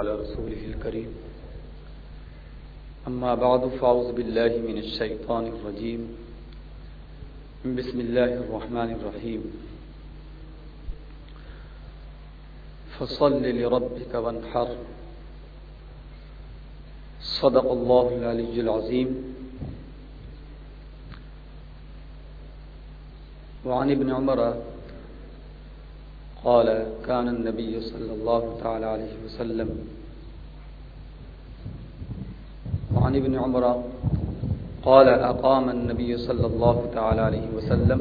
على رسوله الكريم. أما بعد، فأعوذ بالله من الشيطان الرجيم. بسم الله الرحمن الرحيم. فصل لربك وانحر. صدق الله العلي العظيم. وعن ابن عمر قال كان النبي صلى الله تعالى عليه وسلم. وعن ابن عمر قال أقام النبي صلى الله تعالى عليه وسلم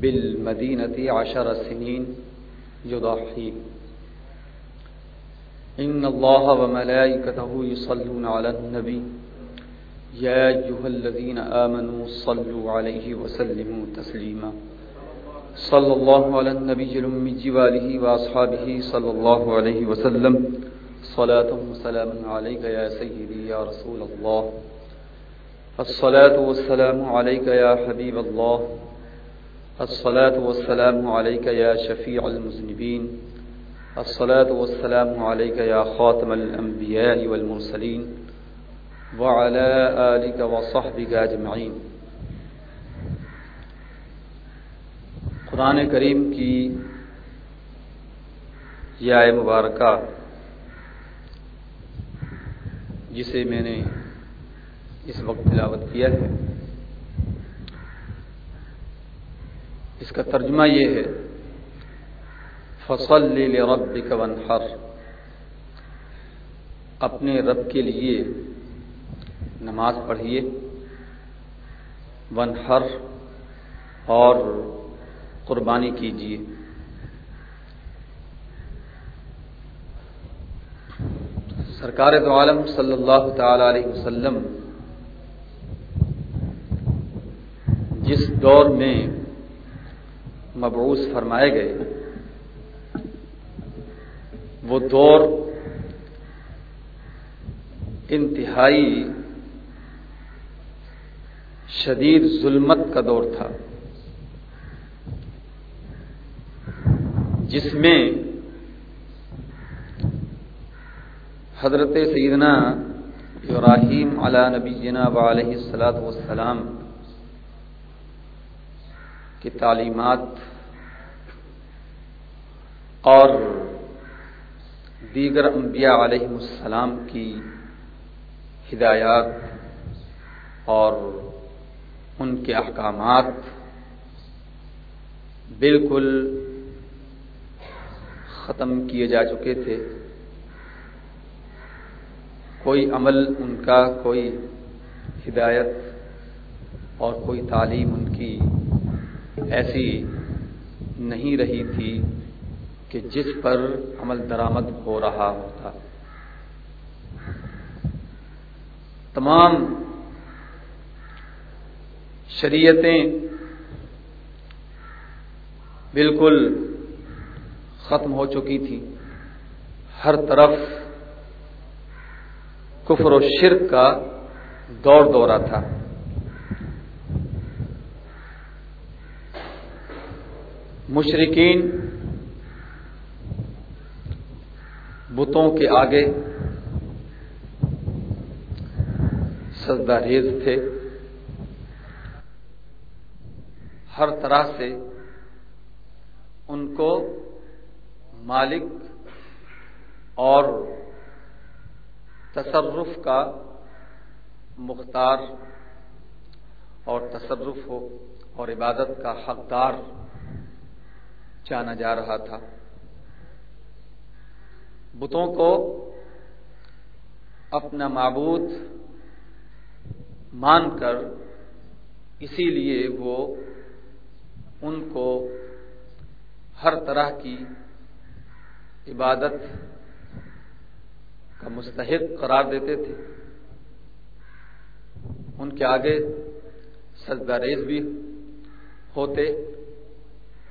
بالمدينة عشر سنين يضحي. إن الله وملائكته يصلون على النبي. يا أيها الذين آمنوا صلوا عليه وسلموا تسليما. صلى الله على النبي الأمي وآله وأصحابه صلى الله عليه وسلم. صلاة وسلام عليك يا سيدي يا رسول الله. الصلاة والسلام عليك يا حبيب الله. الصلاة والسلام عليك يا شفيع المذنبين. الصلاة والسلام عليك يا خاتم الأنبياء والمرسلين. وعلى آلك وصحبك أجمعين. قرآن کریم کی یہ آئے مبارکہ جسے میں نے اس وقت تلاوت کیا ہے۔ اس کا ترجمہ یہ ہے، فصل رب ونحر اپنے رب کے لیے نماز پڑھیے۔ ونحر اور قربانی کیجیے۔ سرکار دو عالم صلی اللہ تعالی علیہ وسلم جس دور میں مبعوث فرمائے گئے، وہ دور انتہائی شدید ظلمت کا دور تھا۔ جس میں حضرت سیدنا ابراہیم علی نبی جناب علیہ السلاۃ والسلام کی تعلیمات اور دیگر انبیاء علیہ السلام کی ہدایات اور ان کے احکامات بالکل ختم کیے جا چکے تھے۔ کوئی عمل ان کا کوئی ہدایت اور کوئی تعلیم ان کی ایسی نہیں رہی تھی کہ جس پر عمل درآمد ہو رہا ہوتا۔ تمام شریعتیں بالکل ختم ہو چکی تھی۔ ہر طرف کفر و شرک کا دور دورہ تھا۔ مشرقین بتوں کے آگے سجدہ ریز تھے۔ ہر طرح سے ان کو مالک اور تصرف کا مختار اور تصرف ہو اور عبادت کا حقدار جانا جا رہا تھا۔ بتوں کو اپنا معبود مان کر اسی لیے وہ ان کو ہر طرح کی عبادت کا مستحق قرار دیتے تھے۔ ان کے آگے سجدہ ریز بھی ہوتے،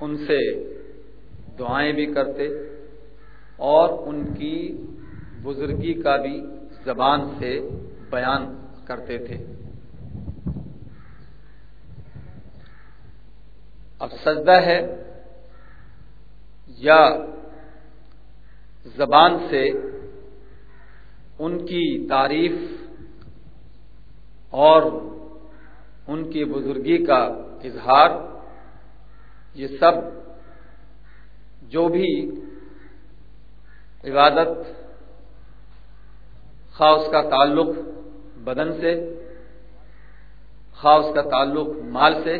ان سے دعائیں بھی کرتے اور ان کی بزرگی کا بھی زبان سے بیان کرتے تھے۔ اب سجدہ ہے یا زبان سے ان کی تعریف اور ان کی بزرگی کا اظہار، یہ سب جو بھی عبادت خاص کا تعلق بدن سے خاص کا تعلق مال سے،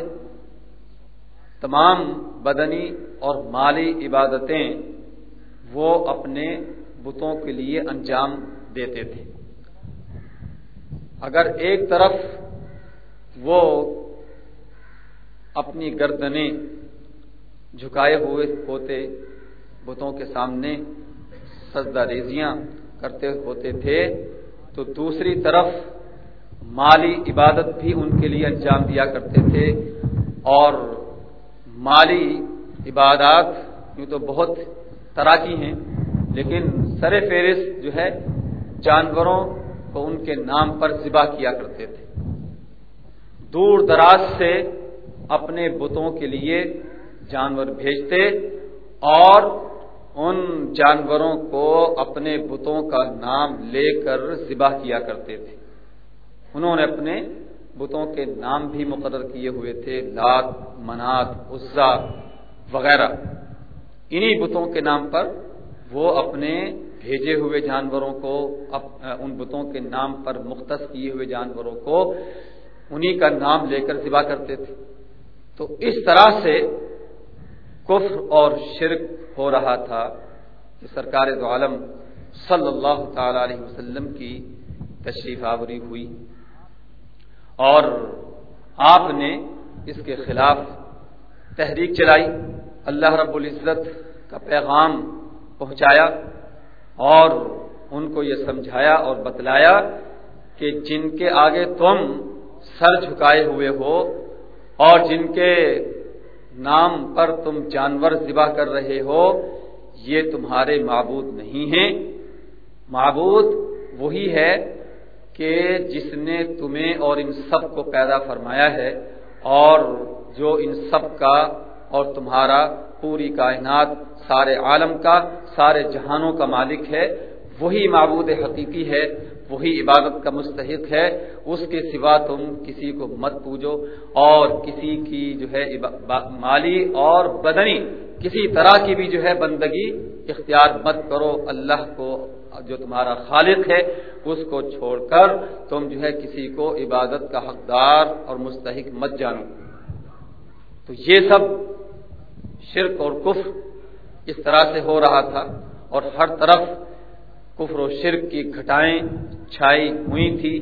تمام بدنی اور مالی عبادتیں وہ اپنے بتوں کے لیے انجام دیتے تھے۔ اگر ایک طرف وہ اپنی گردنیں جھکائے ہوئے ہوتے، بتوں کے سامنے سجدہ ریزیاں کرتے ہوتے تھے، تو دوسری طرف مالی عبادت بھی ان کے لیے انجام دیا کرتے تھے۔ اور مالی عبادات یوں تو بہت طرح کی ہیں، لیکن سر فہرست جو ہے، جانوروں کو ان کے نام پر ذبح کیا کرتے تھے۔ دور دراز سے اپنے بتوں کے لیے جانور بھیجتے اور ان جانوروں کو اپنے بتوں کا نام لے کر ذبح کیا کرتے تھے۔ انہوں نے اپنے بتوں کے نام بھی مقرر کیے ہوئے تھے، لات، منات عزا وغیرہ۔ انہی بتوں کے نام پر وہ اپنے بھیجے ہوئے جانوروں کو ان بتوں کے نام پر مختص کیے ہوئے جانوروں کو انہی کا نام لے کر ذبح کرتے تھے۔ تو اس طرح سے کفر اور شرک ہو رہا تھا کہ سرکار دو عالم صلی اللہ تعالی علیہ وسلم کی تشریف آوری ہوئی۔ اور آپ نے اس کے خلاف تحریک چلائی۔ اللہ رب العزت کا پیغام پہنچایا اور ان کو یہ سمجھایا اور بتلایا کہ جن کے آگے تم سر جھکائے ہوئے ہو اور جن کے نام پر تم جانور ذبح کر رہے ہو، یہ تمہارے معبود نہیں ہیں۔ معبود وہی ہے کہ جس نے تمہیں اور ان سب کو پیدا فرمایا ہے اور جو ان سب کا اور تمہارا پوری کائنات سارے عالم کا، سارے جہانوں کا مالک ہے۔ وہی معبود حقیقی ہے، وہی عبادت کا مستحق ہے۔ اس کے سوا تم کسی کو مت پوجو اور کسی کی جو ہے مالی اور بدنی، کسی طرح کی بھی جو ہے بندگی اختیار مت کرو۔ اللہ کو جو تمہارا خالق ہے، اس کو چھوڑ کر تم جو ہے کسی کو عبادت کا حقدار اور مستحق مت جانو۔ تو یہ سب شرک اور کفر اس طرح سے ہو رہا تھا اور ہر طرف کفر و شرک کی گھٹائیں چھائی ہوئی تھی۔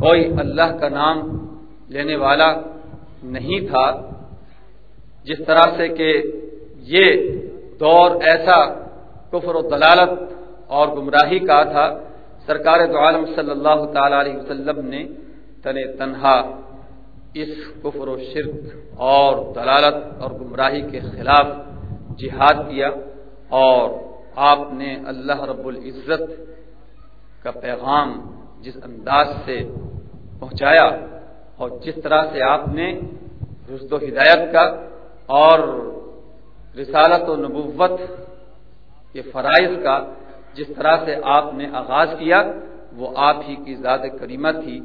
کوئی اللہ کا نام لینے والا نہیں تھا۔ جس طرح سے کہ یہ دور ایسا کفر و دلالت اور گمراہی کا تھا، سرکار تو عالم صلی اللہ تعالی علیہ وسلم نے تن تنہا اس کفر و شرک اور دلالت اور گمراہی کے خلاف جہاد کیا اور آپ نے اللہ رب العزت کا پیغام جس انداز سے پہنچایا اور جس طرح سے آپ نے رشد و ہدایت کا اور رسالت و نبوت کے فرائض کا جس طرح سے آپ نے آغاز کیا وہ آپ ہی کی ذات کریمہ تھی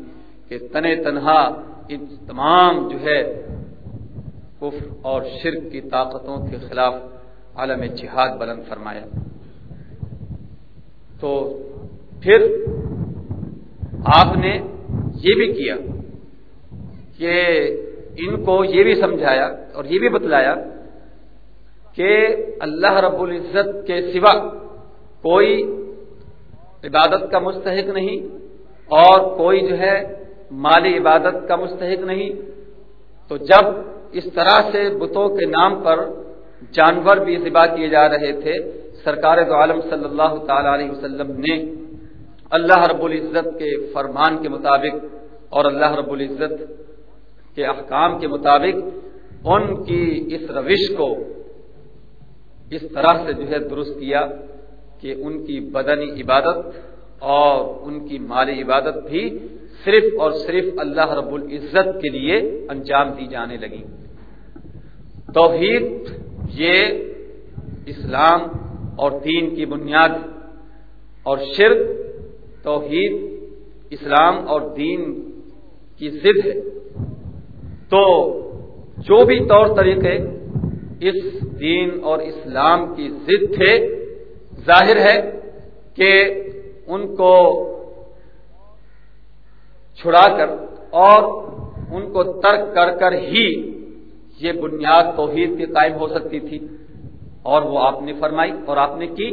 کہ تن تنہا ان تمام جو ہے کفر اور شرک کی طاقتوں کے خلاف عالم جہاد بلند فرمایا۔ تو پھر آپ نے یہ بھی کیا کہ ان کو یہ بھی سمجھایا اور یہ بھی بتلایا کہ اللہ رب العزت کے سوا کوئی عبادت کا مستحق نہیں اور کوئی جو ہے مالی عبادت کا مستحق نہیں، تو جب اس طرح سے بتوں کے نام پر جانور بھی ذبح کیے جا رہے تھے، سرکار دو عالم صلی اللہ تعالی علیہ وسلم نے اللہ رب العزت کے فرمان کے مطابق اور اللہ رب العزت کے احکام کے مطابق ان کی اس روش کو اس طرح سے جو ہے درست کیا کہ ان کی بدنی عبادت اور ان کی مالی عبادت بھی صرف اور صرف اللہ رب العزت کے لیے انجام دی جانے لگی۔ توحید، یہ اسلام اور دین کی بنیاد اور شرک، توحید، اسلام اور دین کی ضد ہے۔ تو جو بھی طور طریقے اس دین اور اسلام کی ضد تھے، ظاہر ہے کہ ان کو چھڑا کر اور ان کو ترک کر کر ہی یہ بنیاد توحید کی قائم ہو سکتی تھی اور وہ آپ نے فرمائی اور آپ نے کی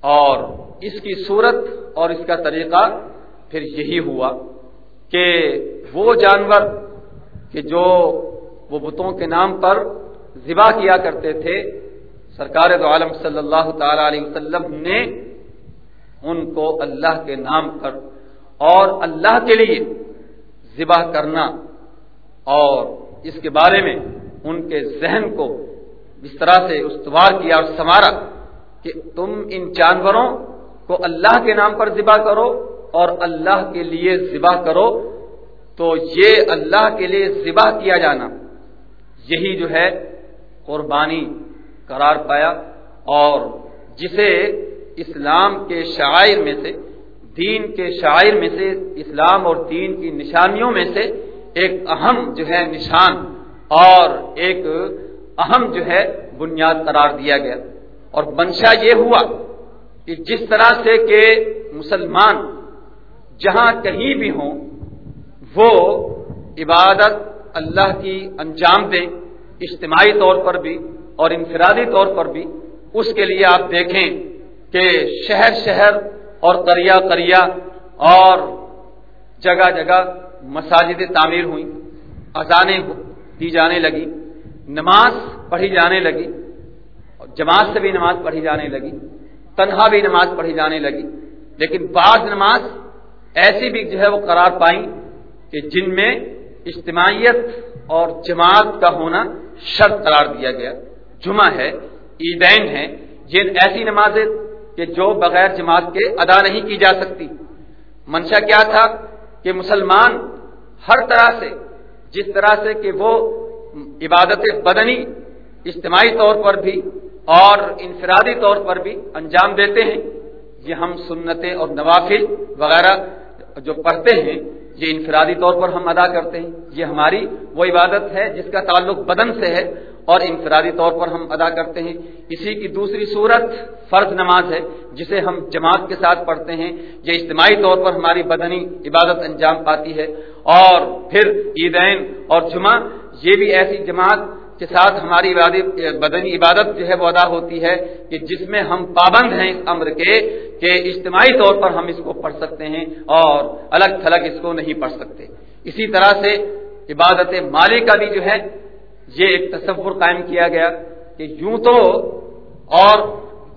اور اس کی صورت اور اس کا طریقہ پھر یہی ہوا کہ وہ جانور کہ جو وہ بتوں کے نام پر ذبح کیا کرتے تھے، سرکار دو عالم صلی اللہ تعالی علیہ وسلم نے ان کو اللہ کے نام پر اور اللہ کے لیے ذبح کرنا اور اس کے بارے میں ان کے ذہن کو اس طرح سے استوار کیا اور سنوارا کہ تم ان جانوروں کو اللہ کے نام پر ذبح کرو اور اللہ کے لیے ذبح کرو تو یہ اللہ کے لیے ذبح کیا جانا۔ یہی جو ہے قربانی قرار پایا اور جسے اسلام کے شاعر میں سے دین کے شاعر میں سے، اسلام اور دین کی نشانیوں میں سے ایک اہم جو ہے نشان اور ایک اہم جو ہے بنیاد قرار دیا گیا۔ اور منشا یہ ہوا کہ جس طرح سے کہ مسلمان جہاں کہیں بھی ہوں، وہ عبادت اللہ کی انجام دیں، اجتماعی طور پر بھی اور انفرادی طور پر بھی۔ اس کے لیے آپ دیکھیں کہ شہر شہر اور کریا کریا اور جگہ جگہ مساجد تعمیر ہوئی اذانیں دی جانے لگی، نماز پڑھی جانے لگی، جماعت سے بھی نماز پڑھی جانے لگی، تنہا بھی نماز پڑھی جانے لگی، لیکن بعض نماز ایسی بھی جو ہے وہ قرار پائیں کہ جن میں اجتماعیت اور جماعت کا ہونا شرط قرار دیا گیا۔ جمعہ ہے، عیدین ہے یہ ایسی نمازیں کہ جو بغیر جماعت کے ادا نہیں کی جا سکتی۔ منشا کیا تھا کہ مسلمان ہر طرح سے، جس طرح سے کہ وہ عبادت بدنی اجتماعی طور پر بھی اور انفرادی طور پر بھی انجام دیتے ہیں۔ یہ ہم سنتیں اور نوافل وغیرہ جو پڑھتے ہیں، یہ انفرادی طور پر ہم ادا کرتے ہیں۔ یہ ہماری وہ عبادت ہے جس کا تعلق بدن سے ہے اور انفرادی طور پر ہم ادا کرتے ہیں۔ اسی کی دوسری صورت فرض نماز ہے، جسے ہم جماعت کے ساتھ پڑھتے ہیں، یہ اجتماعی طور پر ہماری بدنی عبادت انجام پاتی ہے۔ اور پھر عیدین اور جمعہ، یہ بھی ایسی جماعت کے ساتھ ہماری بدنی عبادت جو ہے وہ ادا ہوتی ہے کہ جس میں ہم پابند ہیں اس امر کے کہ اجتماعی طور پر ہم اس کو پڑھ سکتے ہیں اور الگ تھلگ اس کو نہیں پڑھ سکتے۔ اسی طرح سے عبادت مالی کا بھی جو ہے یہ ایک تصور قائم کیا گیا کہ یوں تو اور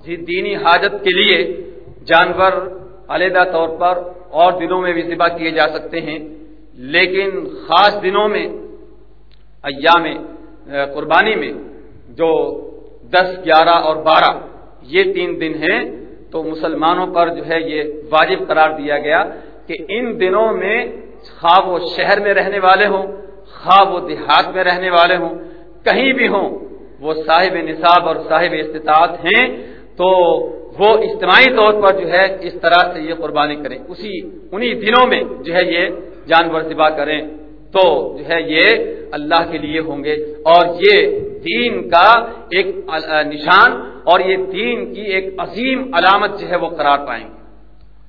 جی دینی حاجت کے لیے جانور علیحدہ طور پر اور دنوں میں بھی ذبح کیے جا سکتے ہیں، لیکن خاص دنوں میں، ایام قربانی میں جو دس، گیارہ اور بارہ، یہ تین دن ہیں، تو مسلمانوں پر جو ہے یہ واجب قرار دیا گیا کہ ان دنوں میں خواب وہ شہر میں رہنے والے ہوں خواہ وہ دیہات میں رہنے والے ہوں، کہیں بھی ہوں، وہ صاحب نصاب اور صاحب استطاعت ہیں، تو وہ اجتماعی طور پر جو ہے اس طرح سے یہ قربانی کریں۔ اسی انہی دنوں میں جو ہے یہ جانور ذبح کریں۔ تو جو ہے یہ اللہ کے لیے ہوں گے۔ اور یہ دین کا ایک نشان اور یہ دین کی ایک عظیم علامت جو ہے وہ قرار پائیں گے۔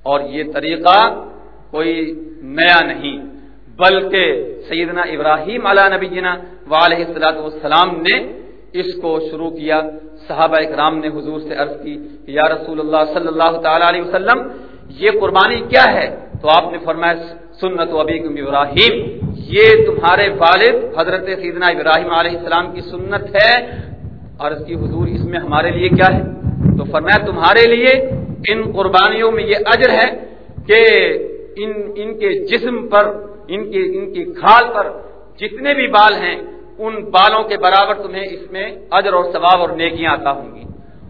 اور یہ طریقہ کوئی نیا نہیں۔ بلکہ سیدنا ابراہیم علیہ نبی جنا علیہ السلاۃ والسلام نے اس کو شروع کیا۔ صحابہ اکرام نے حضور سے عرض کی کہ یا رسول اللہ صلی اللہ تعالی علیہ وسلم، یہ قربانی کیا ہے؟ تو آپ نے فرمایا، سنت و ابی ابراہیم، یہ تمہارے والد حضرت سیدنا ابراہیم علیہ السلام کی سنت ہے۔ عرض کی، حضور، اس میں ہمارے لیے کیا ہے؟ تو فرمایا، تمہارے لیے ان قربانیوں میں یہ اجر ہے کہ ان ان کے جسم پر، ان کی ان کی کھال پر جتنے بھی بال ہیں، ان بالوں کے برابر تمہیں اس میں اجر اور ثواب اور نیکیاں آتا ہوں گی۔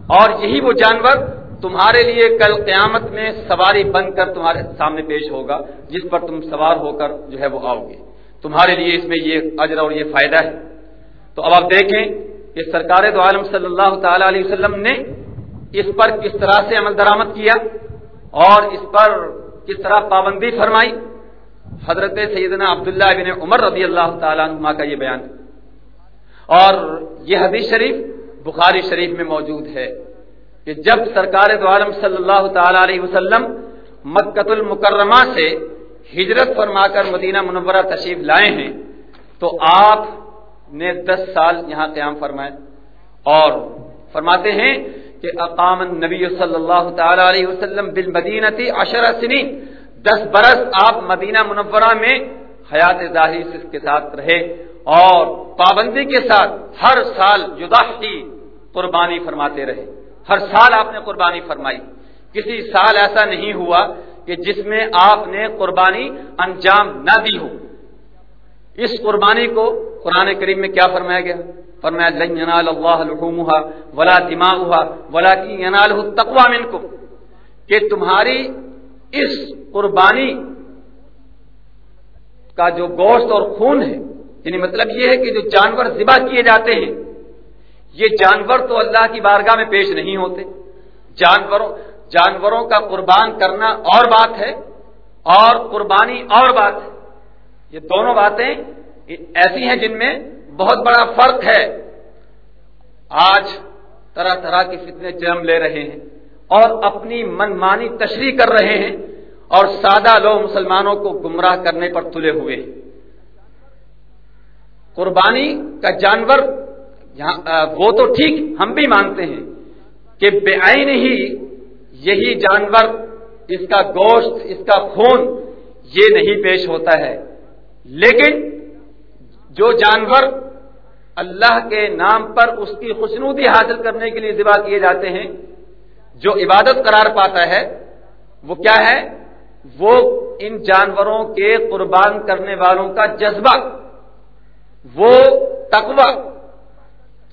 اور یہی وہ جانور تمہارے لیے کل قیامت میں سواری بن کر تمہارے سامنے پیش ہوگا، جس پر تم سوار ہو کر جو ہے وہ آؤ گے۔ تمہارے لیے اس میں یہ اجر اور یہ فائدہ ہے۔ تو اب آپ دیکھیں کہ سرکار دو عالم صلی اللہ تعالی علیہ وسلم نے اس پر کس طرح سے عمل درآمد کیا اور اس پر کس طرح پابندی فرمائی؟ حضرت سیدنا عبداللہ بن عمر رضی اللہ تعالیٰ عنہ کا یہ بیان۔ اور یہ حدیث شریف بخاری شریف میں موجود ہے کہ جب سرکار عالم صلی اللہ تعالی علیہ وسلم مکت المکرمہ سے ہجرت فرما کر مدینہ منورہ تشریف لائے ہیں، تو آپ نے دس سال یہاں قیام فرمائے۔ اور فرماتے ہیں کہ اقام نبی صلی اللہ تعالی علیہ وسلم بالمدینتی عشرہ سنین۔ دس برس آپ مدینہ منورہ میں حیات ظاہری سے اس کے ساتھ رہے اور پابندی کے ساتھ ہر سال جداحی قربانی فرماتے رہے۔ ہر سال آپ نے قربانی فرمائی۔ کسی سال ایسا نہیں ہوا کہ جس میں آپ نے قربانی انجام نہ دی ہو۔ اس قربانی کو قرآن کریم میں کیا فرمایا گیا؟ فرمایا، لن ینال اللہ لحومها ولا دماؤها ولكن يناله التقوى منكم کہ تمہاری اس قربانی کا جو گوشت اور خون ہے یعنی مطلب یہ ہے کہ جو جانور ذبح کیے جاتے ہیں، یہ جانور تو اللہ کی بارگاہ میں پیش نہیں ہوتے۔ جانوروں جانوروں کا قربان کرنا اور بات ہے، اور قربانی اور بات ہے۔ یہ دونوں باتیں ایسی ہیں جن میں بہت بڑا فرق ہے۔ آج طرح طرح کی فتنے جنم لے رہے ہیں اور اپنی منمانی تشریح کر رہے ہیں اور سادہ لوگ مسلمانوں کو گمراہ کرنے پر تلے ہوئے ہیں۔ قربانی کا جانور وہ تو ٹھیک ہم بھی مانتے ہیں کہ بے آئین ہی یہی جانور، اس کا گوشت، اس کا خون یہ نہیں پیش ہوتا ہے۔ لیکن جو جانور اللہ کے نام پر اس کی خوشنودی حاصل کرنے کے لیے ذبح کیے جاتے ہیں، جو عبادت قرار پاتا ہے، وہ کیا ہے؟ وہ ان جانوروں کے قربان کرنے والوں کا جذبہ، وہ تقوی،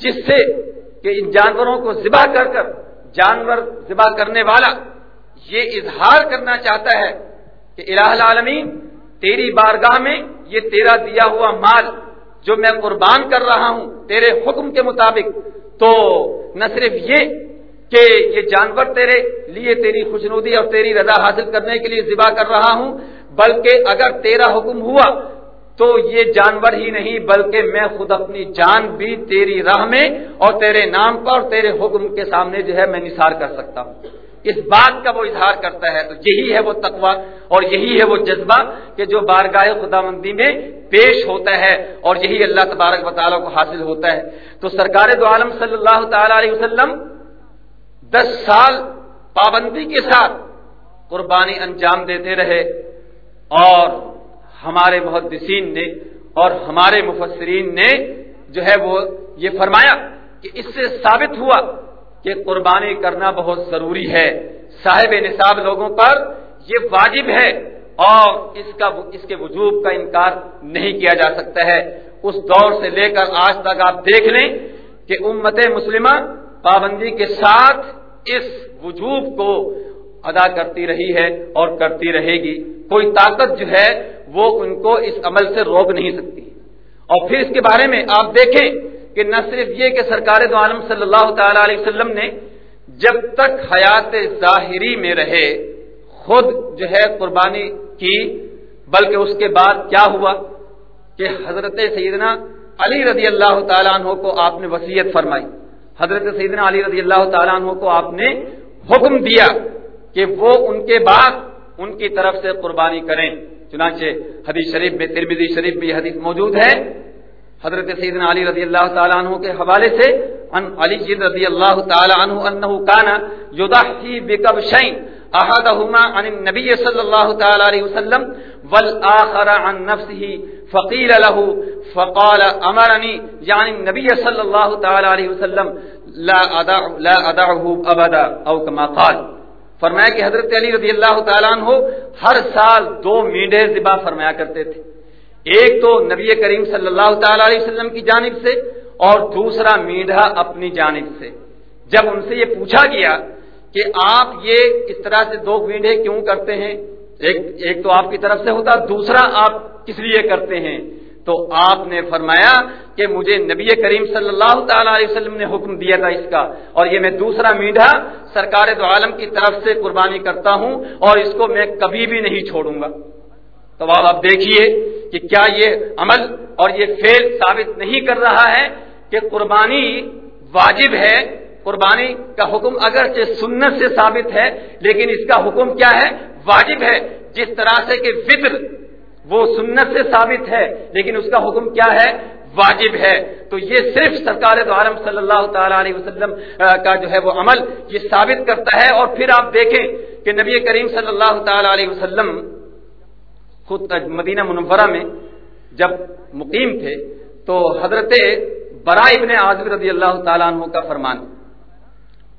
جس سے کہ ان جانوروں کو ذبح کر کر جانور ذبح کرنے والا یہ اظہار کرنا چاہتا ہے کہ الہ العالمین تیری بارگاہ میں یہ تیرا دیا ہوا مال جو میں قربان کر رہا ہوں تیرے حکم کے مطابق، تو نہ صرف یہ کہ یہ جانور تیرے لیے تیری خوشنودی اور تیری رضا حاصل کرنے کے لیے ذبح کر رہا ہوں، بلکہ اگر تیرا حکم ہوا تو یہ جانور ہی نہیں، بلکہ میں خود اپنی جان بھی تیری راہ میں اور تیرے نام پر اور تیرے حکم کے سامنے جو ہے میں نثار کر سکتا ہوں۔ اس بات کا وہ اظہار کرتا ہے تو یہی ہے وہ تقوا اور یہی ہے وہ جذبہ کہ جو بارگاہ خدا مندی میں پیش ہوتا ہے اور یہی اللہ تبارک و تعالیٰ کو حاصل ہوتا ہے۔ تو سرکار دو عالم صلی اللہ تعالی علیہ وسلم دس سال پابندی کے ساتھ قربانی انجام دیتے رہے اور ہمارے محدثین نے اور ہمارے مفسرین نے جو ہے وہ یہ فرمایا کہ اس سے ثابت ہوا کہ قربانی کرنا بہت ضروری ہے۔ صاحب نصاب لوگوں پر یہ واجب ہے اور اس کا اس کے وجوب کا انکار نہیں کیا جا سکتا ہے۔ اس دور سے لے کر آج تک آپ دیکھ لیں کہ امت مسلمہ پابندی کے ساتھ اس وجوب کو ادا کرتی رہی ہے اور کرتی رہے گی۔ کوئی طاقت جو ہے وہ ان کو اس عمل سے روک نہیں سکتی۔ اور پھر اس کے بارے میں آپ دیکھیں کہ نہ صرف یہ کہ سرکار دو عالم صلی اللہ تعالی علیہ وسلم نے جب تک حیات ظاہری میں رہے، خود جو ہے قربانی کی، بلکہ اس کے بعد کیا ہوا کہ حضرت سیدنا علی رضی اللہ تعالیٰ عنہ کو آپ نے وسیعت فرمائی۔ حضرت سیدنا علی رضی اللہ تعالیٰ عنہ کو آپ نے حکم دیا کہ وہ ان کے بعد ان کی طرف سے قربانی کریں۔ چنانچہ حدیث شریف میں ترمیدی شریف میں یہ حدیث موجود ہے۔ حضرت سیدنا علی رضی اللہ تعالیٰ عنہ کے حوالے سے ان علی جن رضی اللہ تعالیٰ عنہ انہو کانا یضحی بکبشین احدهما عن النبي صلى الله تعالى عليه وسلم والآخر عن نفسه فقيل له فقال امرني يعني یعنی النبي صلى الله تعالى عليه وسلم لا ادع لا ادعه ابدا او كما قال فرمایا کہ حضرت علی رضی اللہ تعالیٰ عنہ ہر سال دو میڈے ذبح فرمایا کرتے تھے ایک تو نبی کریم صلی اللہ تعالی علیہ وسلم کی جانب سے اور دوسرا میڈھا اپنی جانب سے۔ جب ان سے یہ پوچھا گیا کہ آپ یہ اس طرح سے دو میڈھے کیوں کرتے ہیں؟ ایک ایک تو آپ کی طرف سے ہوتا، دوسرا آپ کس لیے کرتے ہیں؟ تو آپ نے فرمایا کہ مجھے نبی کریم صلی اللہ تعالی علیہ وسلم نے حکم دیا تھا اس کا۔ اور یہ میں دوسرا میڈھا سرکار دو عالم کی طرف سے قربانی کرتا ہوں اور اس کو میں کبھی بھی نہیں چھوڑوں گا۔ تو آپ دیکھیے کہ کیا یہ عمل اور یہ فیل ثابت نہیں کر رہا ہے کہ قربانی واجب ہے؟ قربانی کا حکم اگرچہ سنت سے ثابت ہے، لیکن اس کا حکم کیا ہے؟ واجب ہے۔ جس طرح سے کہ فطر وہ سنت سے ثابت ہے، لیکن اس کا حکم کیا ہے؟ واجب ہے۔ تو یہ صرف سرکار عالم صلی اللہ تعالی علیہ وسلم کا جو ہے وہ عمل یہ ثابت کرتا ہے۔ اور پھر آپ دیکھیں کہ نبی کریم صلی اللہ تعالی علیہ وسلم خود مدینہ منورہ میں جب مقیم تھے، تو حضرت برائے ابن عازب رضی اللہ تعالیٰ عنہ کا فرمان۔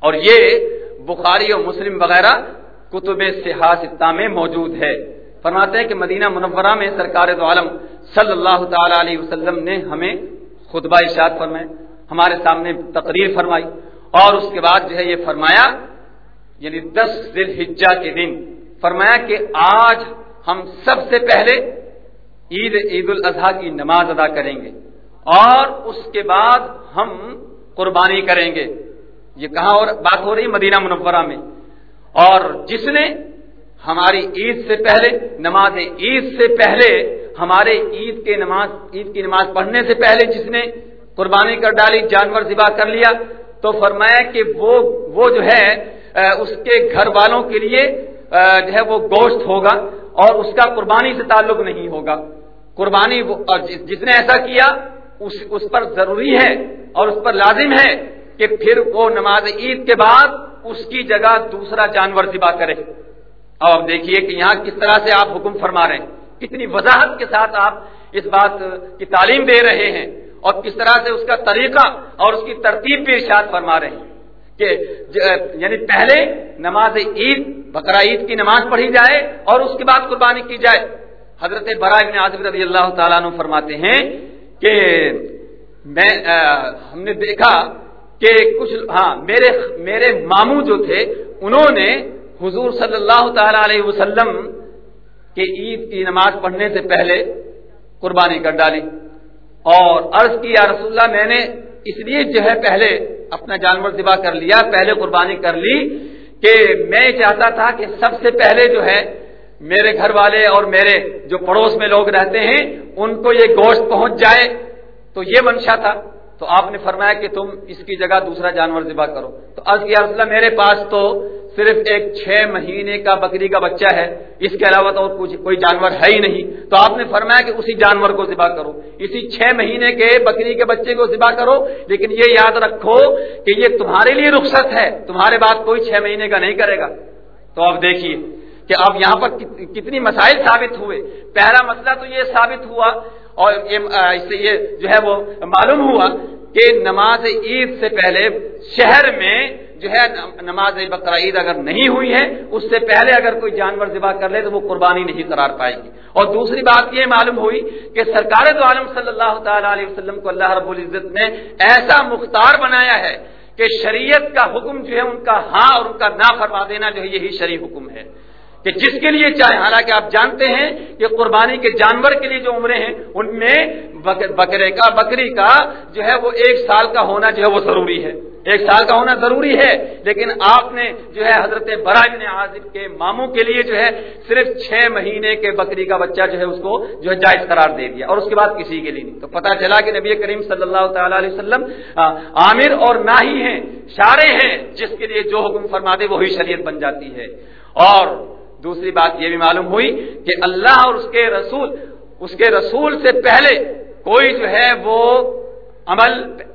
اور یہ بخاری اور مسلم وغیرہ کتب سیاست میں موجود ہے۔ فرماتے ہیں کہ مدینہ منورہ میں سرکار دو عالم صلی اللہ تعالی علیہ وسلم نے ہمیں خطبہ ارشاد فرمائے، ہمارے سامنے تقریر فرمائی۔ اور اس کے بعد جو ہے یہ فرمایا یعنی دس ذی الحجہ کے دن، فرمایا کہ آج ہم سب سے پہلے عید عید الاضحیٰ کی نماز ادا کریں گے اور اس کے بعد ہم قربانی کریں گے۔ یہ کہاں اور بات ہو رہی مدینہ منورہ میں۔ اور جس نے ہماری عید سے پہلے، نماز عید سے پہلے، ہمارے عید کے نماز، عید کی نماز پڑھنے سے پہلے جس نے قربانی کر ڈالی، جانور ذبح کر لیا، تو فرمایا کہ وہ وہ جو ہے، اس کے گھر والوں کے لیے جو ہے وہ گوشت ہوگا۔ اور اس کا قربانی سے تعلق نہیں ہوگا۔ قربانی اور جس نے ایسا کیا، اس اس پر ضروری ہے اور اس پر لازم ہے کہ پھر وہ نماز عید کے بعد اس کی جگہ دوسرا جانور ذبح کرے۔ اور دیکھیے کہ یہاں کس طرح سے آپ حکم فرما رہے ہیں۔ کتنی وضاحت کے ساتھ آپ اس بات کی تعلیم دے رہے ہیں اور کس طرح سے اس کا طریقہ اور اس کی ترتیب بھی ارشاد فرما رہے ہیں کہ یعنی پہلے نماز عید بقرا عید کی نماز پڑھی جائے اور اس کے بعد قربانی کی جائے۔ حضرت برائے عاظم رضی اللہ تعالیٰ عنہ فرماتے ہیں کہ میں ہم نے دیکھا کہ کچھ ہاں میرے میرے ماموں جو تھے، انہوں نے حضور صلی اللہ تعالی علیہ وسلم کے عید کی نماز پڑھنے سے پہلے قربانی کر ڈالی۔ اور عرض کی، یا رسول اللہ، میں نے اس لیے جو ہے پہلے اپنا جانور ذبح کر لیا، پہلے قربانی کر لی کہ میں چاہتا تھا کہ سب سے پہلے جو ہے میرے گھر والے اور میرے جو پڑوس میں لوگ رہتے ہیں، ان کو یہ گوشت پہنچ جائے۔ تو یہ منشا تھا۔ تو آپ نے فرمایا کہ تم اس کی جگہ دوسرا جانور ذبح کرو۔ تو عرض کیا رسول اللہ، میرے پاس تو صرف ایک چھ مہینے کا بکری کا بچہ ہے، اس کے علاوہ تو کوئی جانور ہے ہی نہیں۔ تو آپ نے فرمایا کہ اسی جانور کو ذبح کرو۔ اسی چھ مہینے کے بکری کے بچے کو ذبح کرو، لیکن یہ یاد رکھو کہ یہ تمہارے لیے رخصت ہے۔ تمہارے بات کوئی چھ مہینے کا نہیں کرے گا۔ تو اب دیکھیے کہ اب یہاں پر کتنی مسائل ثابت ہوئے۔ پہلا مسئلہ تو یہ ثابت ہوا اور اس سے یہ جو ہے وہ معلوم ہوا کہ نماز عید سے پہلے شہر میں جو ہے نماز بقرا عید اگر نہیں ہوئی ہے، اس سے پہلے اگر کوئی جانور ذبح کر لے تو وہ قربانی نہیں قرار پائے گی۔ اور دوسری بات یہ معلوم ہوئی کہ سرکار دو عالم صلی اللہ تعالی علیہ وسلم کو اللہ رب العزت نے ایسا مختار بنایا ہے کہ شریعت کا حکم جو ہے ان کا ہاں اور ان کا نہ فرما دینا جو ہے یہی شریع حکم ہے۔ کہ جس کے لیے چاہے، حالانکہ آپ جانتے ہیں کہ قربانی کے جانور کے لیے جو عمرے ہیں، ان میں بکرے کا، بکری کا جو ہے وہ ایک سال کا ہونا جو ہے وہ ضروری ہے۔ ایک سال کا ہونا ضروری ہے، لیکن آپ نے جو ہے حضرت برائے عازب کے ماموں کے لیے جو ہے صرف چھ مہینے کے بکری کا بچہ جو ہے اس کو جو ہے جائز قرار دے دیا، اور اس کے بعد کسی کے لیے نہیں۔ تو پتا چلا کہ نبی کریم صلی اللہ تعالی علیہ وسلم عامر اور نہ ہی ہیں شارے ہیں، جس کے لیے جو حکم فرما دے وہی شریعت بن جاتی ہے۔ اور دوسری بات یہ بھی معلوم ہوئی کہ اللہ اور اس کے رسول، اس کے رسول سے پہلے کوئی جو ہے وہ عمل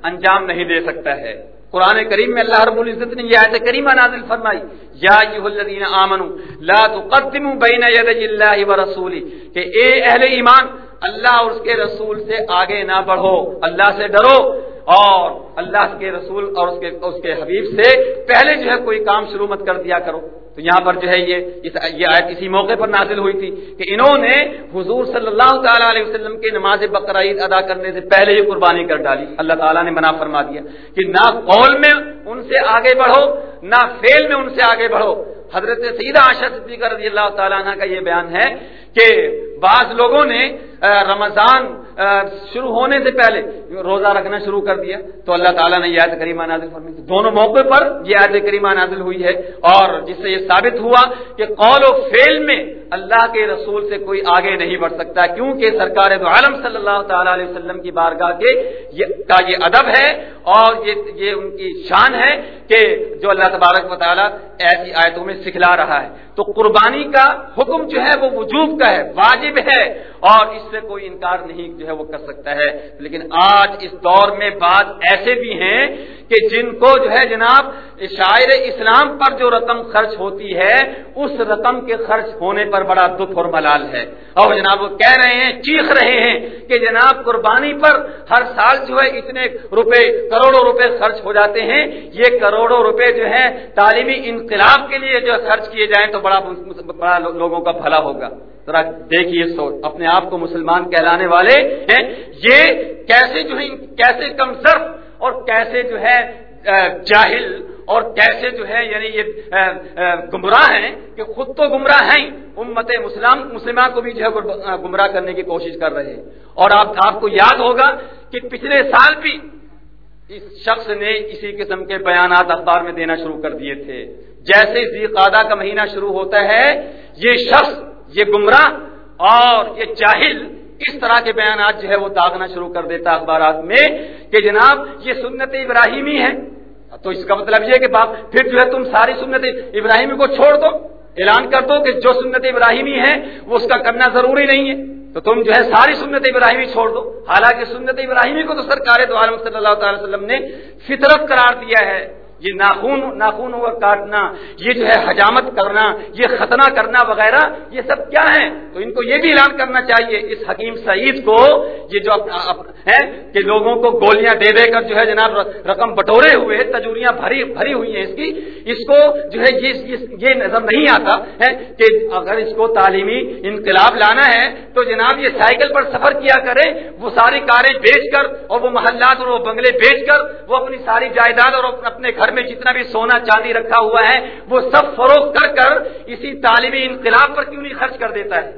انجام نہیں دے سکتا ہے۔ قرآن کریم میں اللہ رب العزت نے یہ آیت کریمہ نازل فرمائی، یا الذین آمنوا، لا تقدموا بین یدی اللہ ورسولی کہ اے اہل ایمان اللہ اور اس کے رسول سے آگے نہ بڑھو، اللہ سے ڈرو۔ اور اللہ کے رسول اور اس کے اس کے حبیب سے پہلے جو ہے کوئی کام شروع مت کر دیا کرو۔ تو یہاں پر جو ہے یہ یہ آیت کسی موقع پر نازل ہوئی تھی کہ انہوں نے حضور صلی اللہ تعالی علیہ وسلم کے نماز بقرعید ادا کرنے سے پہلے ہی قربانی کر ڈالی۔ اللہ تعالیٰ نے منع فرما دیا کہ نہ قول میں ان سے آگے بڑھو، نہ فیل میں ان سے آگے بڑھو۔ حضرت سیدہ آشا صدیقہ رضی اللہ تعالیٰ عنہ کا یہ بیان ہے کہ بعض لوگوں نے رمضان شروع ہونے سے پہلے روزہ رکھنا شروع کر دیا۔ تو اللہ تعالیٰ نے یہ آیت کریمہ نازل فرمی دونوں موقع پر یہ آیت کریمہ نازل ہوئی ہے اور جس سے یہ ثابت ہوا کہ قول و فیل میں اللہ کے رسول سے کوئی آگے نہیں بڑھ سکتا، کیونکہ سرکار دو عالم صلی اللہ تعالی علیہ وسلم کی بارگاہ کے کا یہ ادب ہے اور یہ یہ ان کی شان ہے کہ جو اللہ تبارک و تعالیٰ ایسی آیتوں میں سکھلا رہا ہے۔ تو قربانی کا حکم جو ہے وہ وجوب کا ہے، واجب ہے اور اس سے کوئی انکار نہیں جو ہے وہ کر سکتا ہے۔ لیکن آج اس دور میں بعض ایسے بھی ہیں کہ جن کو جو ہے جناب شاعر اسلام پر جو رقم خرچ ہوتی ہے، اس رقم کے خرچ ہونے پر بڑا دکھ اور ملال ہے۔ اور جناب وہ کہہ رہے ہیں، چیخ رہے ہیں کہ جناب قربانی پر ہر سال جو ہے اتنے روپے، کروڑوں روپے خرچ ہو جاتے ہیں۔ یہ کروڑوں روپے جو ہے تعلیمی انقلاب کے لیے جو خرچ کیے جائیں تو بڑا بڑا لوگوں کا بھلا ہوگا۔ ذرا دیکھیے سو اپنے آپ کو مسلمان کہلانے والے ہیں۔ یہ کیسے جو ہے کیسے کم صرف اور کیسے جو ہے جاہل اور کیسے جو ہے یعنی یہ گمراہ ہیں کہ خود تو گمراہ ہیں، امت مسلم، مسلمہ کو بھی جو ہے گمراہ کرنے کی کوشش کر رہے ہیں۔ اور آپ آپ کو یاد ہوگا کہ پچھلے سال بھی اس شخص نے اسی قسم کے بیانات اخبار میں دینا شروع کر دیے تھے۔ جیسے ذی قادہ کا مہینہ شروع ہوتا ہے، یہ شخص، یہ گمراہ اور یہ جاہل اس طرح کے بیانات جو ہے وہ داغنا شروع کر دیتا اخبارات میں کہ جناب یہ سنت ابراہیمی ہے۔ تو اس کا مطلب یہ کہ باپ، پھر جو ہے تم ساری سنت ابراہیمی کو چھوڑ دو، اعلان کر دو کہ جو سنت ابراہیمی ہے وہ اس کا کرنا ضروری نہیں ہے۔ تو تم جو ہے ساری سنت ابراہیمی چھوڑ دو۔ حالانکہ سنت ابراہیمی کو تو سرکار دو عالم صلی اللہ تعالی وسلم نے فطرت قرار دیا ہے۔ یہ ناخون ناخون ہوا کاٹنا، یہ جو ہے حجامت کرنا، یہ ختنہ کرنا وغیرہ، یہ سب کیا ہے تو ان کو یہ بھی اعلان کرنا چاہیے، اس حکیم سعید کو یہ جو ہے کہ لوگوں کو گولیاں دے دے کر جو ہے جناب رقم بٹورے ہوئے، تجوریاں بھری بھری ہوئی ہیں اس کی۔ اس کو جو ہے یہ نظر نہیں آتا ہے کہ اگر اس کو تعلیمی انقلاب لانا ہے تو جناب یہ سائیکل پر سفر کیا کرے، وہ ساری کاریں بیچ کر اور وہ محلات اور وہ بنگلے بیچ کر، وہ اپنی ساری جائیداد اور اپنے گھر میں جتنا بھی سونا چاندی رکھا ہوا ہے، وہ سب فروخت کر کر اسی تعلیمی انقلاب پر کیوں نہیں خرچ کر دیتا ہے؟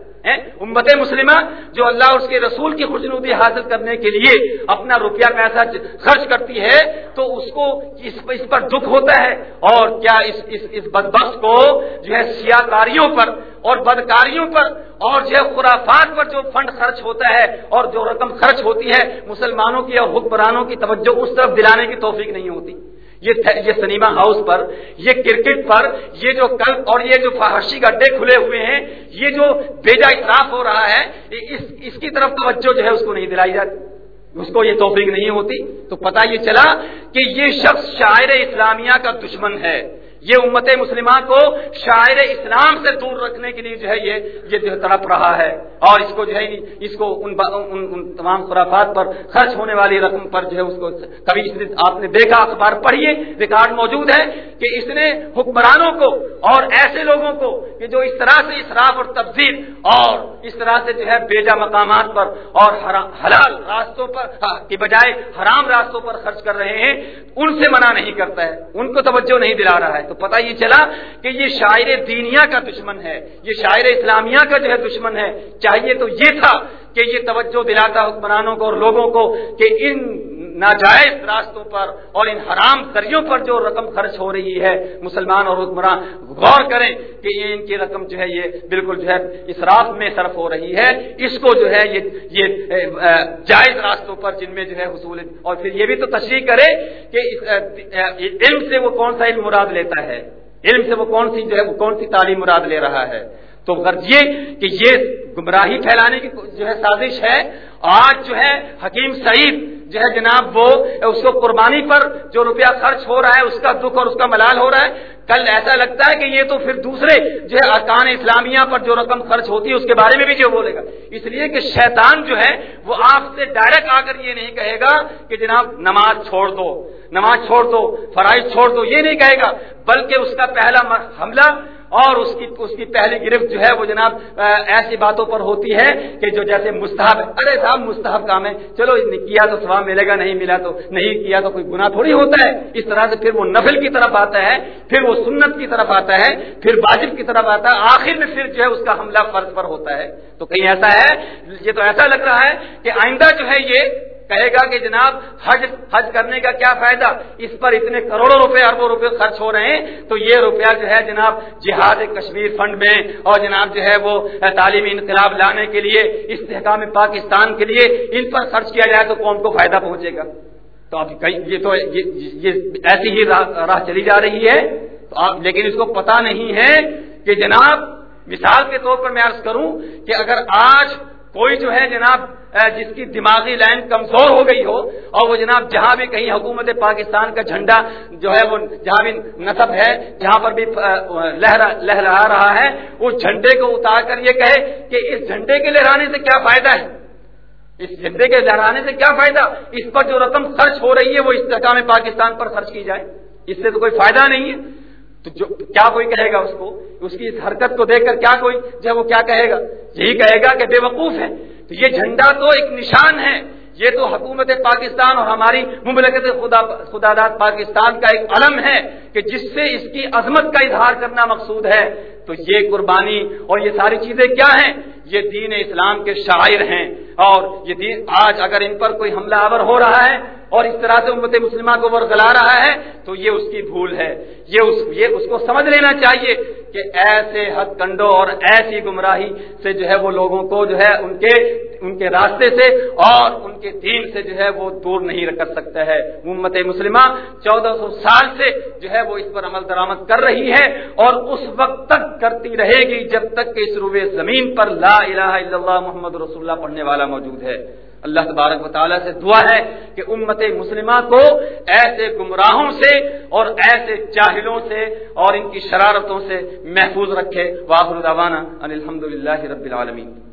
امت مسلمہ جو اللہ اور اس کے رسول کی خوشنودی حاصل کرنے کے لیے اپنا روپیہ پیسہ خرچ کرتی ہے تو اس کو اس اس پر دکھ ہوتا ہے۔ اور کیا اس اس, اس بدبخت کو جو ہے سیاہ کاریوں پر اور بدکاریوں پر اور جو ہے خرافات پر جو فنڈ خرچ ہوتا ہے اور جو رقم خرچ ہوتی ہے مسلمانوں کی اور حکمرانوں کی توجہ اس طرف دلانے کی توفیق نہیں ہوتی۔ یہ سنیما ہاؤس پر، یہ کرکٹ پر، یہ جو کل اور یہ جو فحاشی گڈے کھلے ہوئے ہیں، یہ جو بیجا اطراف ہو رہا ہے اس اس کی طرف توجہ جو ہے اس کو نہیں دلائی جاتی۔ اس کو یہ توفیق نہیں ہوتی۔ تو پتا یہ چلا کہ یہ شخص شاعر اسلامیہ کا دشمن ہے۔ یہ امت مسلمہ کو شاعر اسلام سے دور رکھنے کے لیے جو ہے یہ یہ جو تڑپ رہا ہے اور اس کو جو ہے اس کو ان, ان, ان تمام خرافات پر خرچ ہونے والی رقم پر جو ہے اس کو کبھی اس نے آپ نے دیکھا اخبار پڑھیے ریکارڈ موجود ہے کہ اس نے حکمرانوں کو اور ایسے لوگوں کو کہ جو اس طرح سے اسراف اور تبدیل اور اس طرح سے جو ہے بیجا مقامات پر اور حلال راستوں پر ہاں، کی بجائے حرام راستوں پر خرچ کر رہے ہیں ان سے منع نہیں کرتا ہے ان کو توجہ نہیں دلا رہا ہے۔ تو پتہ یہ چلا کہ یہ شاعر دینیا کا دشمن ہے، یہ شاعر اسلامیہ کا جو ہے دشمن ہے، چاہیے تو یہ تھا کہ یہ توجہ دلاتا حکمرانوں کو اور لوگوں کو کہ ان ناجائز راستوں پر اور ان حرام ذریعوں پر جو رقم خرچ ہو رہی ہے، مسلمان اور حکمران، غور کریں کہ یہ ان کی رقم جو ہے یہ بالکل جو ہے اسراف میں صرف ہو رہی ہے۔ اس کو جو ہے یہ یہ جائز راستوں پر جن میں جو ہے حصول، اور پھر یہ بھی تو تشریح کرے کہ علم سے وہ کون سا علم مراد لیتا ہے؟ علم سے وہ کون سی جو ہے، وہ کون سی تعلیم مراد لے رہا ہے؟ تو غرض یہ کہ یہ گمراہی پھیلانے کی جو ہے سازش ہے، آج جو ہے حکیم سعید جو ہے جناب وہ اس کو قربانی پر جو روپیہ خرچ ہو رہا ہے، اس کا دکھ اور اس کا ملال ہو رہا ہے۔ کل ایسا لگتا ہے کہ یہ تو پھر دوسرے جو ہے ارکان اسلامیہ پر جو رقم خرچ ہوتی ہے، اس کے بارے میں بھی جو بولے گا۔ اس لیے کہ شیطان جو ہے وہ آپ سے ڈائریکٹ آ کر یہ نہیں کہے گا کہ جناب نماز چھوڑ دو، نماز چھوڑ دو، فرائض چھوڑ دو، یہ نہیں کہے گا، بلکہ اس کا پہلا حملہ اور اس کی اس کی پہلی گرفت جو ہے وہ جناب ایسی باتوں پر ہوتی ہے کہ جو جیسے مستحب، ارے صاحب مستحب کام ہے، چلو کیا تو سواب ملے گا، نہیں ملا تو، نہیں کیا تو کوئی گناہ تھوڑی ہوتا ہے۔ اس طرح سے پھر وہ نفل کی طرف آتا ہے، پھر وہ سنت کی طرف آتا ہے، پھر واجب کی طرف آتا ہے، آخر میں پھر جو ہے اس کا حملہ فرض پر ہوتا ہے۔ تو کہیں ایسا ہے، یہ تو ایسا لگ رہا ہے کہ آئندہ جو ہے یہ کہے گا کہ جناب، حج حج کرنے کا کیا فائدہ؟ اس پر اتنے کروڑوں روپے، اربوں روپے خرچ ہو رہے ہیں، تو یہ روپیہ جو ہے جناب، جہاد کشمیر فنڈ میں، اور جناب جو ہے وہ تعلیمی انقلاب لانے کے لیے، استحکام پاکستان کے لیے، ان پر خرچ کیا جائے تو قوم کو فائدہ پہنچے گا۔ تو اب یہ تو، یہ ایسی ہی راہ چلی جا رہی ہے۔ تو آپ، لیکن اس کو پتا نہیں ہے کہ جناب، مثال کے طور پر میں عرض کروں کہ اگر آج کوئی جو ہے جناب جس کی دماغی لائن کمزور ہو گئی ہو، اور وہ جناب جہاں بھی کہیں حکومت پاکستان کا جھنڈا جو ہے وہ جہاں بھی نصب ہے، جہاں پر بھی لہرا رہا ہے، اس جھنڈے کو اتار کر یہ کہے کہ اس جھنڈے کے لہرانے سے کیا فائدہ ہے؟ اس جھنڈے کے لہرانے سے کیا فائدہ؟ اس پر جو رقم خرچ ہو رہی ہے، وہ استحکام پاکستان پر خرچ کی جائے۔ اس سے تو کوئی فائدہ نہیں ہے۔ تو جو کیا کوئی کہے گا اس کو؟ اس کی اس حرکت کو دیکھ کر کیا کوئی جو وہ کیا کہے گا؟ یہی کہے گا کہ بے وقوف ہے تو یہ جھنڈا تو ایک نشان ہے۔ یہ تو حکومت پاکستان اور ہماری مملکت خدا خدا داد پاکستان کا ایک علم ہے کہ جس سے اس کی عظمت کا اظہار کرنا مقصود ہے۔ تو یہ قربانی اور یہ ساری چیزیں کیا ہیں؟ یہ دین اسلام کے شاعر ہیں۔ اور یہ دین آج اگر ان پر کوئی حملہ آور ہو رہا ہے اور اس طرح سے امت مسلمہ کو ورگلا رہا ہے، تو یہ اس کی بھول ہے۔ یہ اس یہ اس کو سمجھ لینا چاہیے کہ ایسے حد کنڈوں اور ایسی گمراہی سے جو ہے وہ لوگوں کو جو ہے ان کے ان کے راستے سے اور ان کے دین سے جو ہے وہ دور نہیں کر سکتا ہے۔ امت مسلمہ چودہ سو سال سے جو ہے وہ اس پر عمل درآمد کر رہی ہے اور اس وقت تک کرتی رہے گی جب تک کہ اس روبے زمین پر لا الہ الا اللہ محمد رسول اللہ پڑھنے والا موجود ہے۔ اللہ تبارک و تعالیٰ سے دعا ہے کہ امت مسلمہ کو ایسے گمراہوں سے اور ایسے جاہلوں سے اور ان کی شرارتوں سے محفوظ رکھے۔ واخر دعوانا ان الحمد رب العالمین۔